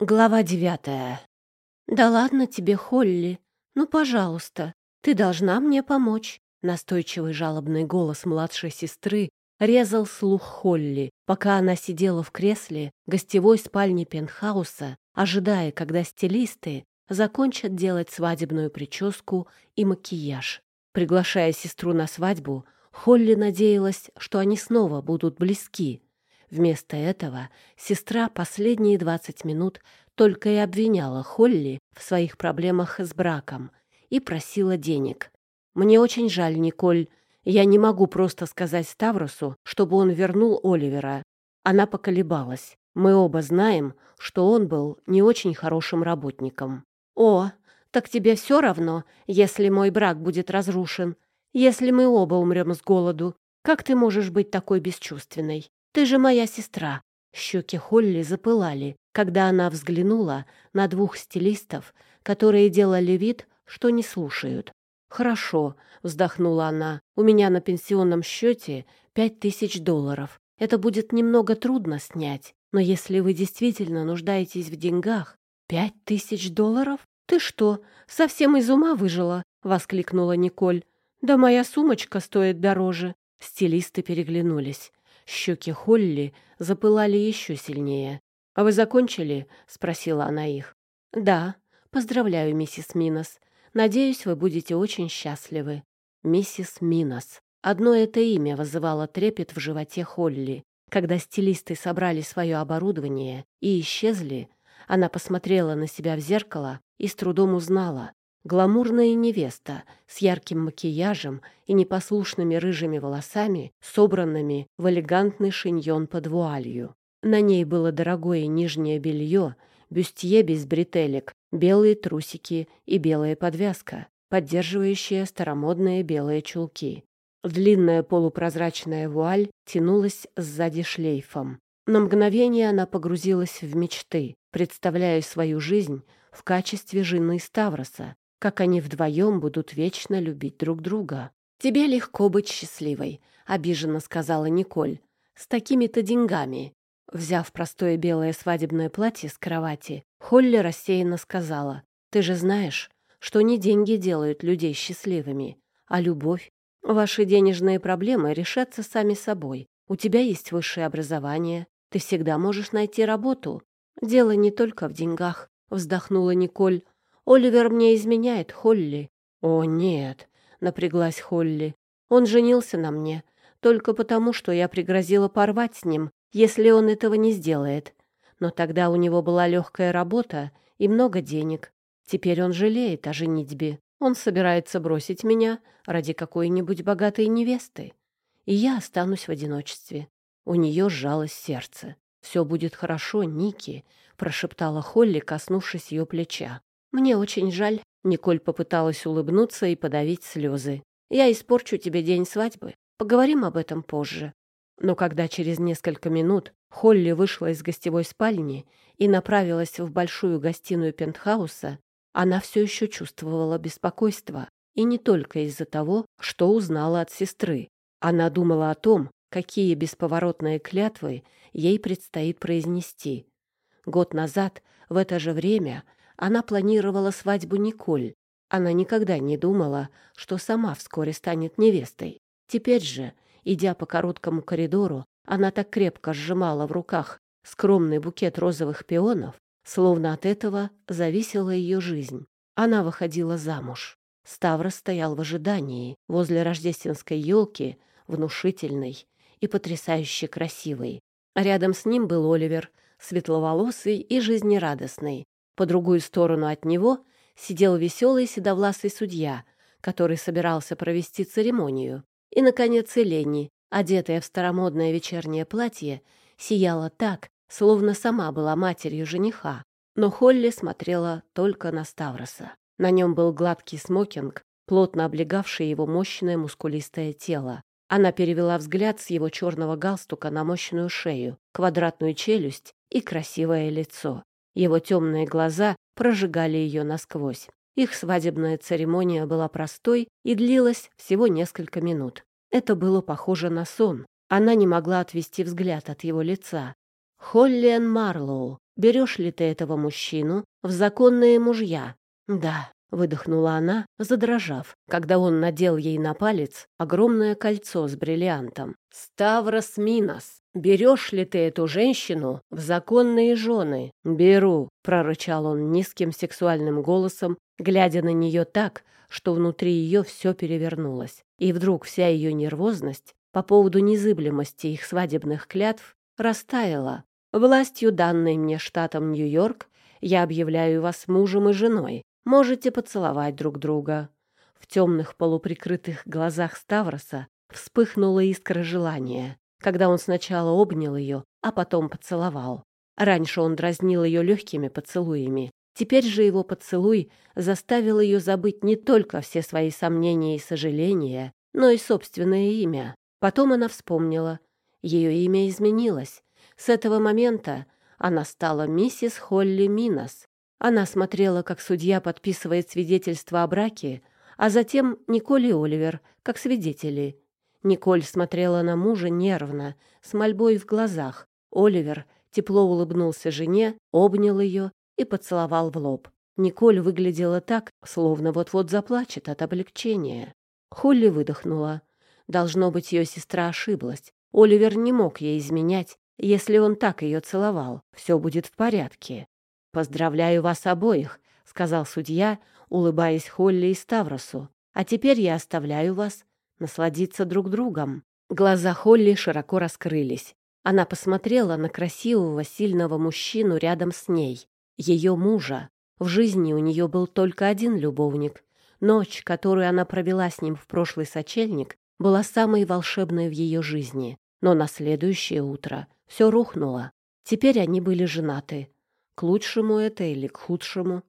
Глава девятая. «Да ладно тебе, Холли. Ну, пожалуйста, ты должна мне помочь». Настойчивый жалобный голос младшей сестры резал слух Холли, пока она сидела в кресле гостевой спальни пентхауса, ожидая, когда стилисты закончат делать свадебную прическу и макияж. Приглашая сестру на свадьбу, Холли надеялась, что они снова будут близки — Вместо этого сестра последние двадцать минут только и обвиняла Холли в своих проблемах с браком и просила денег. «Мне очень жаль, Николь. Я не могу просто сказать Ставросу, чтобы он вернул Оливера». Она поколебалась. «Мы оба знаем, что он был не очень хорошим работником». «О, так тебе все равно, если мой брак будет разрушен, если мы оба умрем с голоду. Как ты можешь быть такой бесчувственной? Ты же моя сестра!» Щеки Холли запылали, когда она взглянула на двух стилистов, которые делали вид, что не слушают. «Хорошо», — вздохнула она, — «у меня на пенсионном счете пять тысяч долларов. Это будет немного трудно снять, но если вы действительно нуждаетесь в деньгах, пять тысяч долларов? Ты что, совсем из ума выжила?» — воскликнула Николь. «Да моя сумочка стоит дороже». Стилисты переглянулись. Щеки Холли запылали еще сильнее. «А вы закончили?» — спросила она их. «Да. Поздравляю, миссис Минос. Надеюсь, вы будете очень счастливы». Миссис Минос. Одно это имя вызывало трепет в животе Холли. Когда стилисты собрали свое оборудование и исчезли, она посмотрела на себя в зеркало и с трудом узнала. Гламурная невеста с ярким макияжем и непослушными рыжими волосами, собранными в элегантный шиньон под вуалью. На ней было дорогое нижнее белье, бюстье без бретелек, белые трусики и белая подвязка, поддерживающая старомодные белые чулки. Длинная полупрозрачная вуаль тянулась сзади шлейфом. На мгновение она погрузилась в мечты, представляя свою жизнь в качестве жены Ставроса, как они вдвоем будут вечно любить друг друга. «Тебе легко быть счастливой», — обиженно сказала Николь. «С такими-то деньгами». Взяв простое белое свадебное платье с кровати, Холли рассеянно сказала. «Ты же знаешь, что не деньги делают людей счастливыми, а любовь. Ваши денежные проблемы решатся сами собой. У тебя есть высшее образование, ты всегда можешь найти работу. Дело не только в деньгах», — вздохнула Николь. Оливер мне изменяет, Холли». «О, нет», — напряглась Холли. «Он женился на мне только потому, что я пригрозила порвать с ним, если он этого не сделает. Но тогда у него была легкая работа и много денег. Теперь он жалеет о женитьбе. Он собирается бросить меня ради какой-нибудь богатой невесты. И я останусь в одиночестве». У нее сжалось сердце. «Все будет хорошо, Ники», — прошептала Холли, коснувшись ее плеча. «Мне очень жаль». Николь попыталась улыбнуться и подавить слезы. «Я испорчу тебе день свадьбы. Поговорим об этом позже». Но когда через несколько минут Холли вышла из гостевой спальни и направилась в большую гостиную пентхауса, она все еще чувствовала беспокойство. И не только из-за того, что узнала от сестры. Она думала о том, какие бесповоротные клятвы ей предстоит произнести. Год назад, в это же время, она планировала свадьбу Николь. Она никогда не думала, что сама вскоре станет невестой. Теперь же, идя по короткому коридору, она так крепко сжимала в руках скромный букет розовых пионов, словно от этого зависела ее жизнь. Она выходила замуж. Ставра стоял в ожидании возле рождественской елки, внушительной и потрясающе красивой. Рядом с ним был Оливер, светловолосый и жизнерадостный, по другую сторону от него сидел веселый седовласый судья, который собирался провести церемонию. И, наконец, Элени, одетая в старомодное вечернее платье, сияла так, словно сама была матерью жениха. Но Холли смотрела только на Ставроса. На нем был гладкий смокинг, плотно облегавший его мощное мускулистое тело. Она перевела взгляд с его черного галстука на мощную шею, квадратную челюсть и красивое лицо. Его темные глаза прожигали ее насквозь. Их свадебная церемония была простой и длилась всего несколько минут. Это было похоже на сон. Она не могла отвести взгляд от его лица. Холлиан Марлоу берешь ли ты этого мужчину в законные мужья?» «Да», — выдохнула она, задрожав, когда он надел ей на палец огромное кольцо с бриллиантом. «Ставрос Минос, берешь ли ты эту женщину в законные жены?» «Беру», — прорычал он низким сексуальным голосом, глядя на нее так, что внутри ее все перевернулось. И вдруг вся ее нервозность по поводу незыблемости их свадебных клятв растаяла. «Властью, данной мне штатом Нью-Йорк, я объявляю вас мужем и женой. Можете поцеловать друг друга». В темных полуприкрытых глазах Ставроса вспыхнула искра желания, когда он сначала обнял ее, а потом поцеловал. Раньше он дразнил ее легкими поцелуями. Теперь же его поцелуй заставил ее забыть не только все свои сомнения и сожаления, но и собственное имя. Потом она вспомнила. Ее имя изменилось. С этого момента она стала миссис Холли Минос, она смотрела, как судья подписывает свидетельство о браке, а затем Николь и Оливер, как свидетели. Николь смотрела на мужа нервно, с мольбой в глазах. Оливер тепло улыбнулся жене, обнял ее и поцеловал в лоб. Николь выглядела так, словно вот-вот заплачет от облегчения. Холли выдохнула. Должно быть, ее сестра ошиблась. Оливер не мог ей изменять, если он так ее целовал. Все будет в порядке. «Поздравляю вас обоих», — сказал судья, улыбаясь Холли и Ставросу. «А теперь я оставляю вас насладиться друг другом». Глаза Холли широко раскрылись. Она посмотрела на красивого, сильного мужчину рядом с ней, ее мужа. В жизни у нее был только один любовник. Ночь, которую она провела с ним в прошлый сочельник, была самой волшебной в ее жизни. Но на следующее утро все рухнуло. Теперь они были женаты. К лучшему это или к худшему?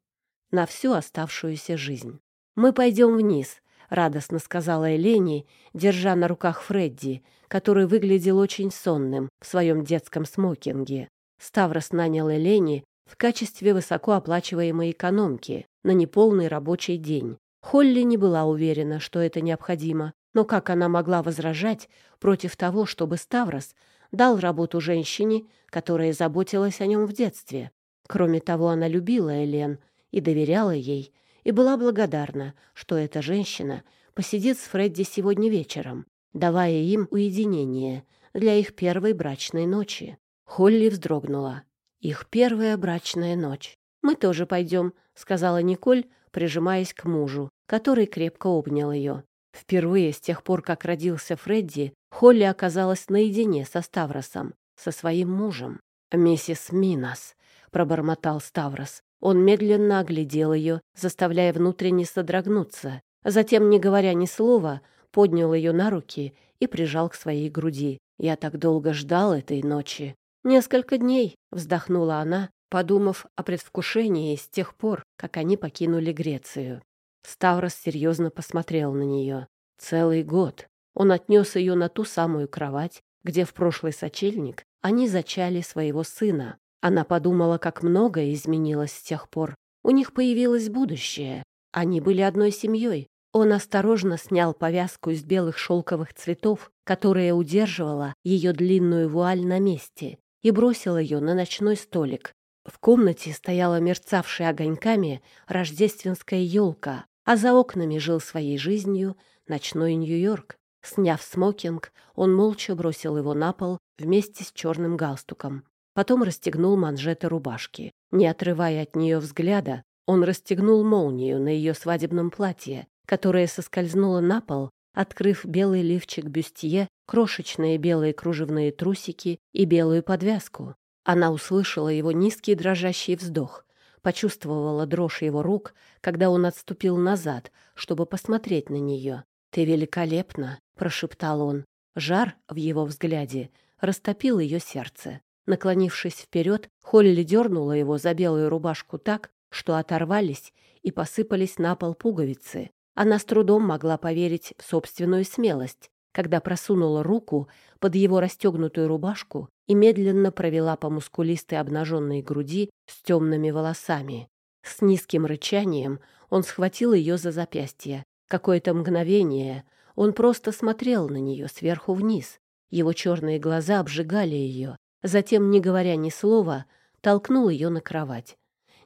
На всю оставшуюся жизнь. «Мы пойдем вниз», — радостно сказала Элени, держа на руках Фредди, который выглядел очень сонным в своем детском смокинге. Ставрос нанял Элени в качестве высокооплачиваемой экономки на неполный рабочий день. Холли не была уверена, что это необходимо, но как она могла возражать против того, чтобы Ставрос дал работу женщине, которая заботилась о нем в детстве? Кроме того, она любила Элен и доверяла ей, и была благодарна, что эта женщина посидит с Фредди сегодня вечером, давая им уединение для их первой брачной ночи. Холли вздрогнула. Их первая брачная ночь. «Мы тоже пойдем», — сказала Николь, прижимаясь к мужу, который крепко обнял ее. Впервые с тех пор, как родился Фредди, Холли оказалась наедине со Ставросом, со своим мужем. «Миссис Минос», — пробормотал Ставрос. Он медленно оглядел ее, заставляя внутренне содрогнуться. Затем, не говоря ни слова, поднял ее на руки и прижал к своей груди. «Я так долго ждал этой ночи». «Несколько дней», — вздохнула она, подумав о предвкушении с тех пор, как они покинули Грецию. Ставрос серьезно посмотрел на нее. Целый год. Он отнес ее на ту самую кровать, где в прошлый сочельник они зачали своего сына. Она подумала, как многое изменилось с тех пор. У них появилось будущее. Они были одной семьей. Он осторожно снял повязку из белых шелковых цветов, которая удерживала ее длинную вуаль на месте, и бросил ее на ночной столик. В комнате стояла мерцавшая огоньками рождественская елка, а за окнами жил своей жизнью ночной Нью-Йорк. Сняв смокинг, он молча бросил его на пол вместе с черным галстуком. Потом расстегнул манжеты рубашки. Не отрывая от нее взгляда, он расстегнул молнию на ее свадебном платье, которое соскользнуло на пол, открыв белый лифчик бюстье, крошечные белые кружевные трусики и белую подвязку. Она услышала его низкий дрожащий вздох, почувствовала дрожь его рук, когда он отступил назад, чтобы посмотреть на нее. «Ты великолепна!» — прошептал он. Жар в его взгляде растопил ее сердце. Наклонившись вперед, Холли дернула его за белую рубашку так, что оторвались и посыпались на пол пуговицы. Она с трудом могла поверить в собственную смелость, когда просунула руку под его расстегнутую рубашку и медленно провела по мускулистой обнаженной груди с темными волосами. С низким рычанием он схватил ее за запястье. Какое-то мгновение он просто смотрел на нее сверху вниз. Его черные глаза обжигали ее, Затем, не говоря ни слова, толкнул ее на кровать.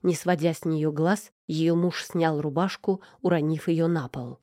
Не сводя с нее глаз, ее муж снял рубашку, уронив ее на пол.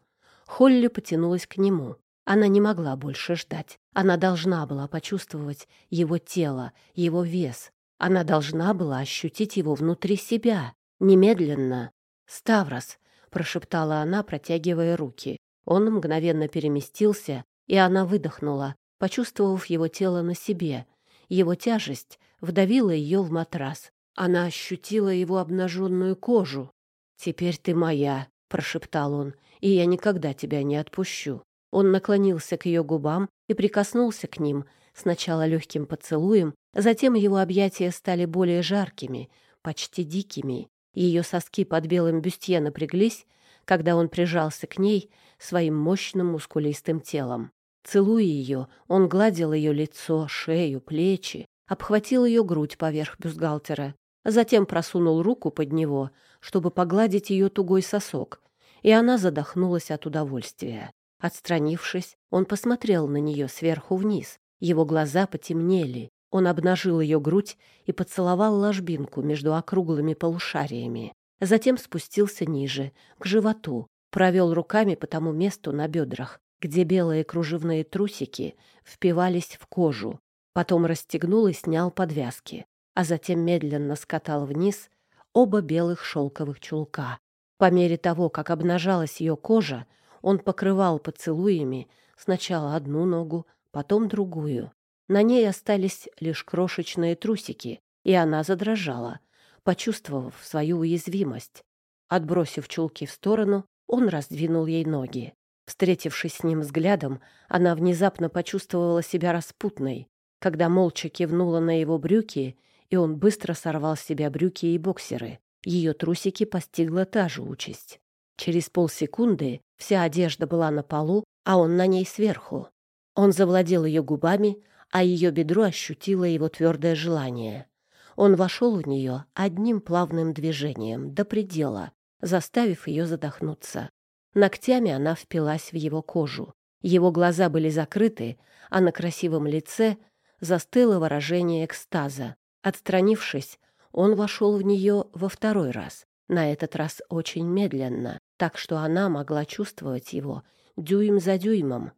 Холли потянулась к нему. Она не могла больше ждать. Она должна была почувствовать его тело, его вес. Она должна была ощутить его внутри себя. Немедленно. «Ставрос!» — прошептала она, протягивая руки. Он мгновенно переместился, и она выдохнула, почувствовав его тело на себе. Его тяжесть вдавила ее в матрас. Она ощутила его обнаженную кожу. «Теперь ты моя», — прошептал он, — «и я никогда тебя не отпущу». Он наклонился к ее губам и прикоснулся к ним, сначала легким поцелуем, затем его объятия стали более жаркими, почти дикими. Ее соски под белым бюстье напряглись, когда он прижался к ней своим мощным мускулистым телом. Целуя ее, он гладил ее лицо, шею, плечи, обхватил ее грудь поверх бюстгальтера, затем просунул руку под него, чтобы погладить ее тугой сосок, и она задохнулась от удовольствия. Отстранившись, он посмотрел на нее сверху вниз. Его глаза потемнели. Он обнажил ее грудь и поцеловал ложбинку между округлыми полушариями. Затем спустился ниже, к животу, провел руками по тому месту на бедрах, где белые кружевные трусики впивались в кожу. Потом расстегнул и снял подвязки, а затем медленно скатал вниз оба белых шелковых чулка. По мере того, как обнажалась ее кожа, он покрывал поцелуями сначала одну ногу, потом другую. На ней остались лишь крошечные трусики, и она задрожала, почувствовав свою уязвимость. Отбросив чулки в сторону, он раздвинул ей ноги. Встретившись с ним взглядом, она внезапно почувствовала себя распутной, когда молча кивнула на его брюки, и он быстро сорвал с себя брюки и боксеры. Ее трусики постигла та же участь. Через полсекунды вся одежда была на полу, а он на ней сверху. Он завладел ее губами, а ее бедро ощутило его твердое желание. Он вошел в нее одним плавным движением, до предела, заставив ее задохнуться. Ногтями она впилась в его кожу. Его глаза были закрыты, а на красивом лице застыло выражение экстаза. Отстранившись, он вошел в нее во второй раз, на этот раз очень медленно, так что она могла чувствовать его дюйм за дюймом.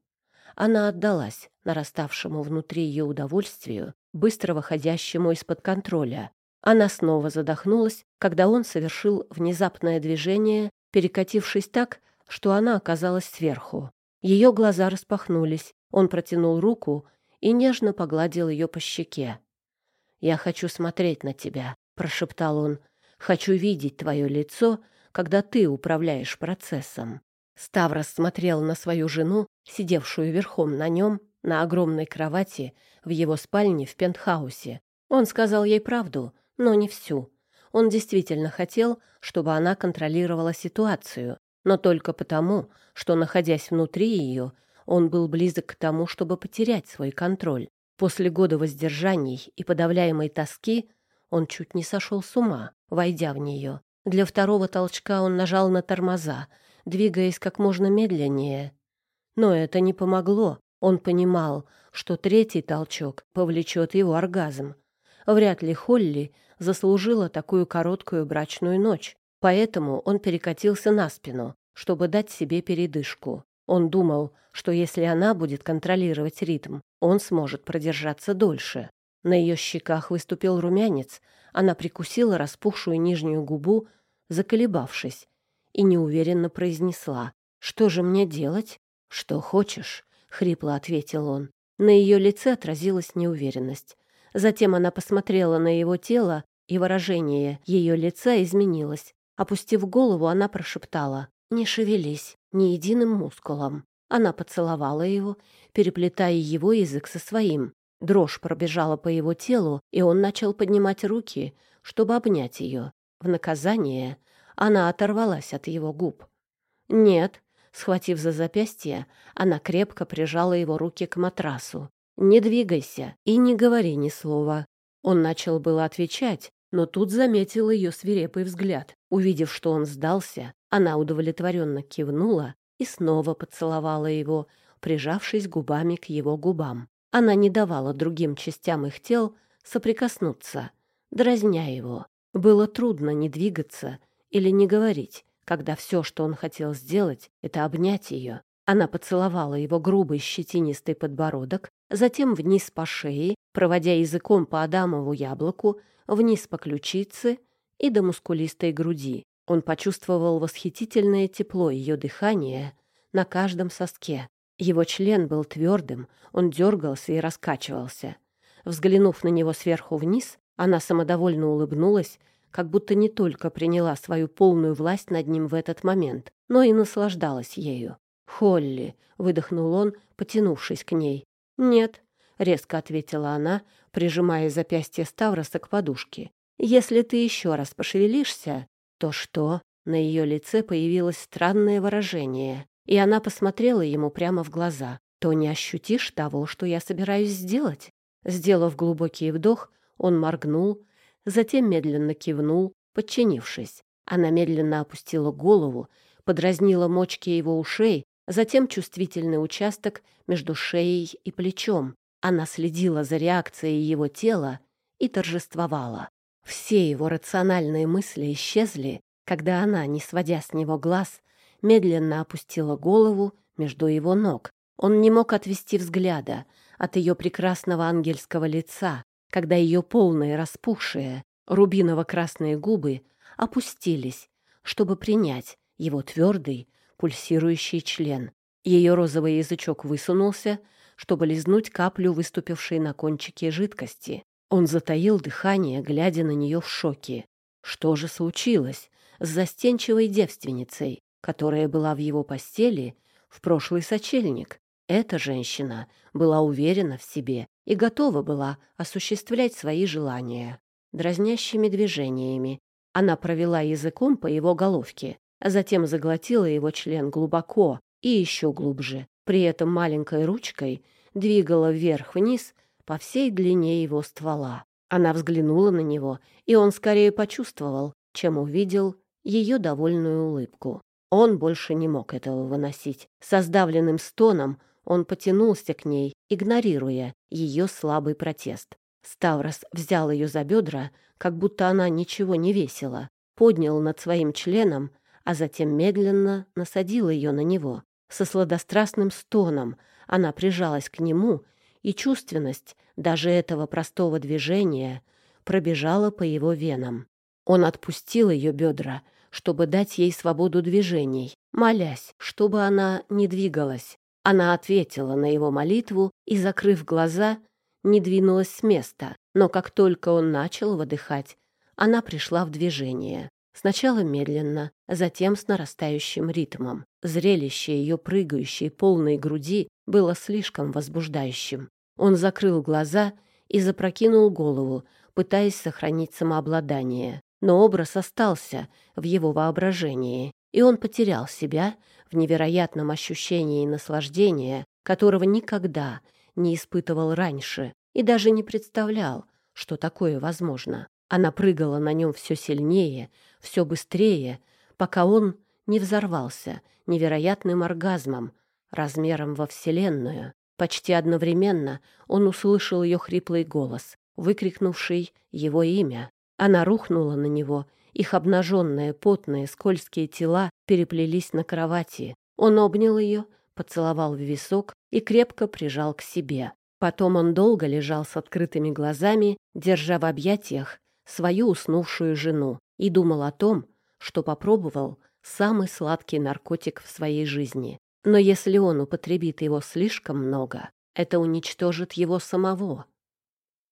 Она отдалась нараставшему внутри ее удовольствию, быстро выходящему из-под контроля. Она снова задохнулась, когда он совершил внезапное движение, перекатившись так, что она оказалась сверху. Ее глаза распахнулись, он протянул руку и нежно погладил ее по щеке. «Я хочу смотреть на тебя», — прошептал он. «Хочу видеть твое лицо когда ты управляешь процессом. Ставрос смотрел на свою жену, сидевшую верхом на нем, на огромной кровати в его спальне в пентхаусе. Он сказал ей правду, но не всю. Он действительно хотел, чтобы она контролировала ситуацию, но только потому, что, находясь внутри ее, он был близок к тому, чтобы потерять свой контроль. После года воздержаний и подавляемой тоски он чуть не сошел с ума, войдя в нее. Для второго толчка он нажал на тормоза, двигаясь как можно медленнее. Но это не помогло. Он понимал, что третий толчок повлечет его оргазм. Вряд ли Холли заслужила такую короткую брачную ночь, поэтому он перекатился на спину, чтобы дать себе передышку. Он думал, что если она будет контролировать ритм, он сможет продержаться дольше. На ее щеках выступил румянец, она прикусила распухшую нижнюю губу, заколебавшись, и неуверенно произнесла. «Что же мне делать?» «Что хочешь», — хрипло ответил он. На ее лице отразилась неуверенность. Затем она посмотрела на его тело, и выражение ее лица изменилось. Опустив голову, она прошептала «Не шевелись, ни единым мускулом». Она поцеловала его, переплетая его язык со своим. Дрожь пробежала по его телу, и он начал поднимать руки, чтобы обнять ее. В наказание она оторвалась от его губ. «Нет», — схватив за запястье, она крепко прижала его руки к матрасу. «Не двигайся и не говори ни слова». Он начал было отвечать, но тут заметил ее свирепый взгляд. Увидев, что он сдался, она удовлетворенно кивнула и снова поцеловала его, прижавшись губами к его губам. Она не давала другим частям их тел соприкоснуться. дразня его. Было трудно не двигаться или не говорить, когда все, что он хотел сделать, это обнять ее. Она поцеловала его грубый щетинистый подбородок, затем вниз по шее, проводя языком по Адамову яблоку, вниз по ключице и до мускулистой груди. Он почувствовал восхитительное тепло ее дыхания на каждом соске. Его член был твердым, он дергался и раскачивался. Взглянув на него сверху вниз, она самодовольно улыбнулась, как будто не только приняла свою полную власть над ним в этот момент, но и наслаждалась ею. «Холли!» — выдохнул он, потянувшись к ней. «Нет», — резко ответила она, прижимая запястье Ставроса к подушке. «Если ты еще раз пошевелишься, то что?» На ее лице появилось странное выражение, и она посмотрела ему прямо в глаза. «То не ощутишь того, что я собираюсь сделать?» Сделав глубокий вдох, он моргнул, затем медленно кивнул, подчинившись. Она медленно опустила голову, подразнила мочки его ушей, затем чувствительный участок между шеей и плечом. Она следила за реакцией его тела и торжествовала. Все его рациональные мысли исчезли, когда она, не сводя с него глаз, медленно опустила голову между его ног. Он не мог отвести взгляда от ее прекрасного ангельского лица, когда ее полные распухшие рубиново-красные губы опустились, чтобы принять его твердый, пульсирующий член. Ее розовый язычок высунулся, чтобы лизнуть каплю, выступившей на кончике жидкости. Он затаил дыхание, глядя на нее в шоке. Что же случилось с застенчивой девственницей, которая была в его постели в прошлый сочельник? Эта женщина была уверена в себе и готова была осуществлять свои желания. Дразнящими движениями она провела языком по его головке, а затем заглотила его член глубоко и еще глубже. При этом маленькой ручкой двигала вверх-вниз по всей длине его ствола. Она взглянула на него, и он скорее почувствовал, чем увидел ее довольную улыбку. Он больше не мог этого выносить. Со сдавленным стоном он потянулся к ней, игнорируя ее слабый протест. Ставрос взял ее за бедра, как будто она ничего не весила, поднял над своим членом а затем медленно насадила ее на него. Со сладострастным стоном она прижалась к нему, и чувственность даже этого простого движения пробежала по его венам. Он отпустил ее бедра, чтобы дать ей свободу движений, молясь, чтобы она не двигалась. Она ответила на его молитву и, закрыв глаза, не двинулась с места, но как только он начал выдыхать, она пришла в движение. Сначала медленно, затем с нарастающим ритмом. Зрелище ее прыгающей полной груди было слишком возбуждающим. Он закрыл глаза и запрокинул голову, пытаясь сохранить самообладание. Но образ остался в его воображении, и он потерял себя в невероятном ощущении наслаждения, которого никогда не испытывал раньше и даже не представлял, что такое возможно. Она прыгала на нем все сильнее, все быстрее, пока он не взорвался невероятным оргазмом, размером во Вселенную. Почти одновременно он услышал ее хриплый голос, выкрикнувший его имя. Она рухнула на него, их обнаженные, потные, скользкие тела переплелись на кровати. Он обнял ее, поцеловал в висок и крепко прижал к себе. Потом он долго лежал с открытыми глазами, держа в объятиях свою уснувшую жену и думал о том, что попробовал самый сладкий наркотик в своей жизни. Но если он употребит его слишком много, это уничтожит его самого.